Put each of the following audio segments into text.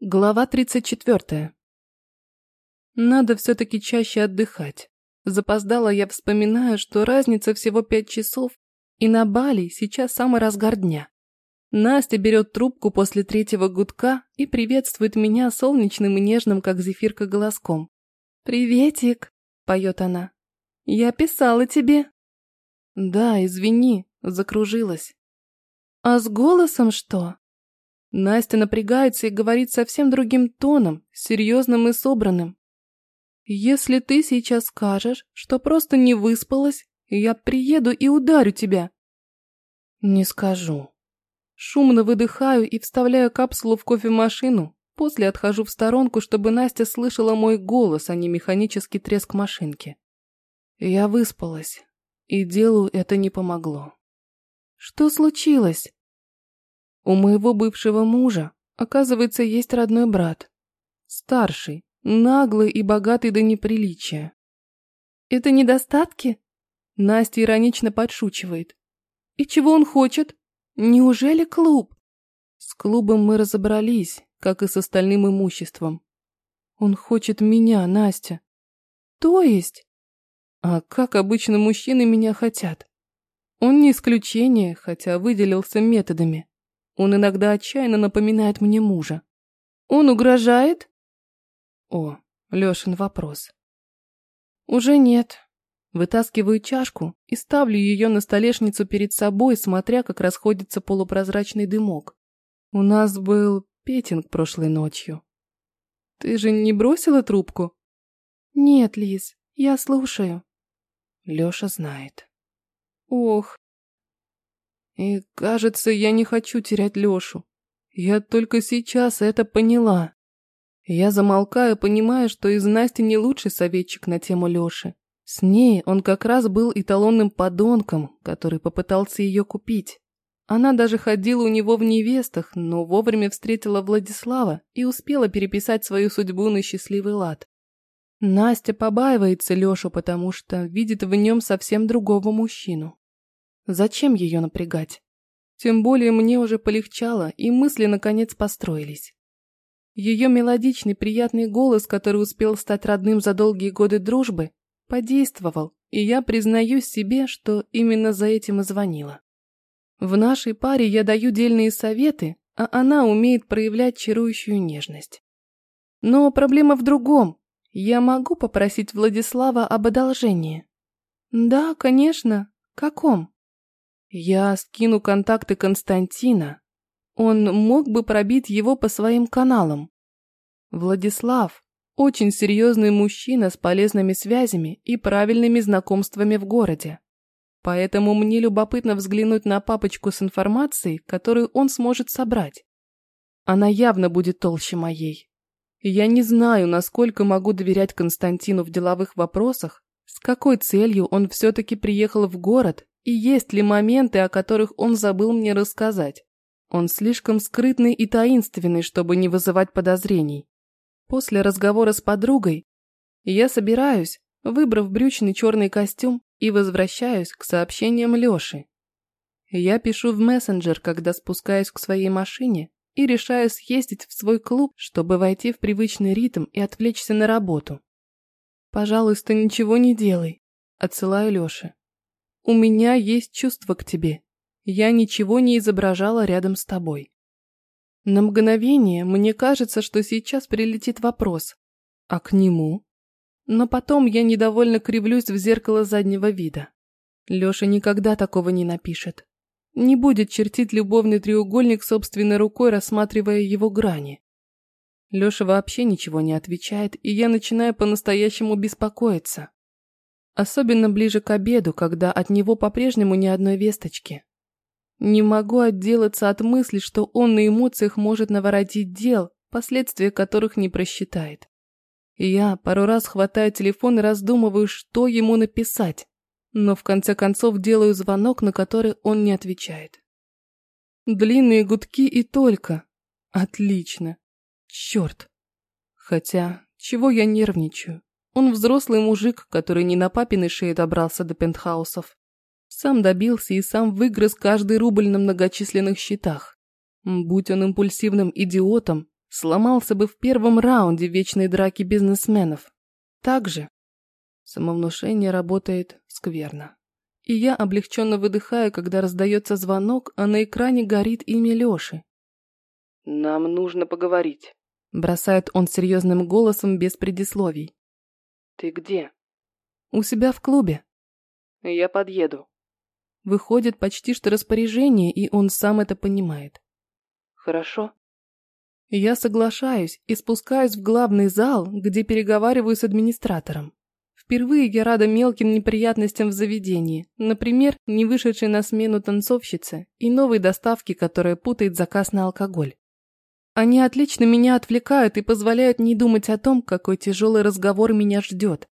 Глава 34. Надо все-таки чаще отдыхать. Запоздала я вспоминаю, что разница всего пять часов, и на Бали сейчас самый разгар дня. Настя берет трубку после третьего гудка и приветствует меня солнечным и нежным, как зефирка, голоском. «Приветик!» – поет она. «Я писала тебе». «Да, извини, закружилась». «А с голосом что?» Настя напрягается и говорит совсем другим тоном, серьезным и собранным. «Если ты сейчас скажешь, что просто не выспалась, я приеду и ударю тебя». «Не скажу». Шумно выдыхаю и вставляю капсулу в кофемашину, после отхожу в сторонку, чтобы Настя слышала мой голос, а не механический треск машинки. Я выспалась, и делу это не помогло. «Что случилось?» У моего бывшего мужа, оказывается, есть родной брат. Старший, наглый и богатый до неприличия. Это недостатки? Настя иронично подшучивает. И чего он хочет? Неужели клуб? С клубом мы разобрались, как и с остальным имуществом. Он хочет меня, Настя. То есть? А как обычно мужчины меня хотят? Он не исключение, хотя выделился методами. Он иногда отчаянно напоминает мне мужа. Он угрожает? О, Лешин вопрос. Уже нет. Вытаскиваю чашку и ставлю ее на столешницу перед собой, смотря, как расходится полупрозрачный дымок. У нас был петинг прошлой ночью. Ты же не бросила трубку? Нет, Лиз, я слушаю. Леша знает. Ох, и, кажется, я не хочу терять Лешу. Я только сейчас это поняла. Я замолкаю, понимая, что из Насти не лучший советчик на тему Леши. С ней он как раз был эталонным подонком, который попытался ее купить. Она даже ходила у него в невестах, но вовремя встретила Владислава и успела переписать свою судьбу на счастливый лад. Настя побаивается Лешу, потому что видит в нем совсем другого мужчину. Зачем ее напрягать? Тем более мне уже полегчало, и мысли наконец построились. Ее мелодичный приятный голос, который успел стать родным за долгие годы дружбы, подействовал, и я признаюсь себе, что именно за этим и звонила. В нашей паре я даю дельные советы, а она умеет проявлять чарующую нежность. Но проблема в другом. Я могу попросить Владислава об одолжении? Да, конечно. Каком? Я скину контакты Константина. Он мог бы пробить его по своим каналам. Владислав – очень серьезный мужчина с полезными связями и правильными знакомствами в городе. Поэтому мне любопытно взглянуть на папочку с информацией, которую он сможет собрать. Она явно будет толще моей. Я не знаю, насколько могу доверять Константину в деловых вопросах, с какой целью он все-таки приехал в город и есть ли моменты, о которых он забыл мне рассказать? Он слишком скрытный и таинственный, чтобы не вызывать подозрений. После разговора с подругой я собираюсь, выбрав брючный черный костюм, и возвращаюсь к сообщениям Лёши. Я пишу в мессенджер, когда спускаюсь к своей машине и решаю съездить в свой клуб, чтобы войти в привычный ритм и отвлечься на работу. «Пожалуйста, ничего не делай», – отсылаю Лёше. У меня есть чувство к тебе. Я ничего не изображала рядом с тобой. На мгновение мне кажется, что сейчас прилетит вопрос. А к нему? Но потом я недовольно кривлюсь в зеркало заднего вида. Лёша никогда такого не напишет. Не будет чертить любовный треугольник собственной рукой, рассматривая его грани. Лёша вообще ничего не отвечает, и я начинаю по-настоящему беспокоиться. Особенно ближе к обеду, когда от него по-прежнему ни одной весточки. Не могу отделаться от мысли, что он на эмоциях может наворотить дел, последствия которых не просчитает. Я пару раз хватаю телефон и раздумываю, что ему написать, но в конце концов делаю звонок, на который он не отвечает. Длинные гудки и только. Отлично. Черт. Хотя, чего я нервничаю? Он взрослый мужик, который не на папиной шее добрался до пентхаусов. Сам добился и сам выгрыз каждый рубль на многочисленных счетах. Будь он импульсивным идиотом, Сломался бы в первом раунде вечной драки бизнесменов. Так же. Самовнушение работает скверно. И я облегченно выдыхаю, когда раздается звонок, а на экране горит имя Лёши. «Нам нужно поговорить», – бросает он серьезным голосом без предисловий. «Ты где?» «У себя в клубе». «Я подъеду». Выходит почти что распоряжение, и он сам это понимает. «Хорошо». Я соглашаюсь и спускаюсь в главный зал, где переговариваю с администратором. Впервые я рада мелким неприятностям в заведении, например, не вышедшей на смену танцовщице и новой доставке, которая путает заказ на алкоголь. Они отлично меня отвлекают и позволяют не думать о том, какой тяжелый разговор меня ждет.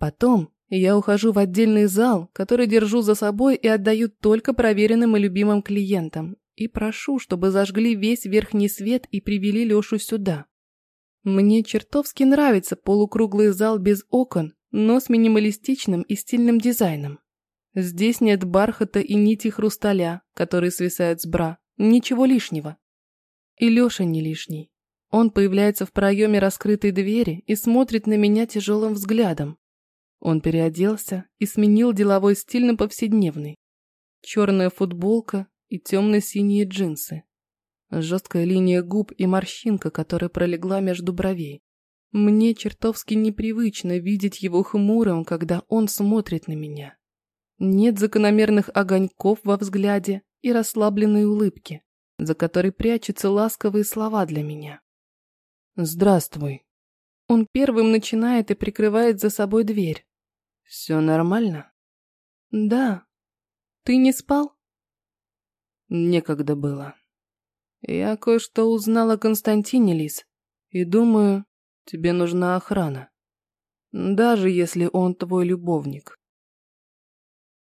Потом я ухожу в отдельный зал, который держу за собой и отдаю только проверенным и любимым клиентам, и прошу, чтобы зажгли весь верхний свет и привели Лешу сюда. Мне чертовски нравится полукруглый зал без окон, но с минималистичным и стильным дизайном. Здесь нет бархата и нити хрусталя, которые свисают с бра, ничего лишнего. И Лёша не лишний. Он появляется в проеме раскрытой двери и смотрит на меня тяжелым взглядом. Он переоделся и сменил деловой стиль на повседневный. Черная футболка и темно-синие джинсы. Жесткая линия губ и морщинка, которая пролегла между бровей. Мне чертовски непривычно видеть его хмурым, когда он смотрит на меня. Нет закономерных огоньков во взгляде и расслабленной улыбки за которой прячутся ласковые слова для меня. «Здравствуй». Он первым начинает и прикрывает за собой дверь. «Все нормально?» «Да. Ты не спал?» «Некогда было. Я кое-что узнал о Константине, Лис, и думаю, тебе нужна охрана. Даже если он твой любовник».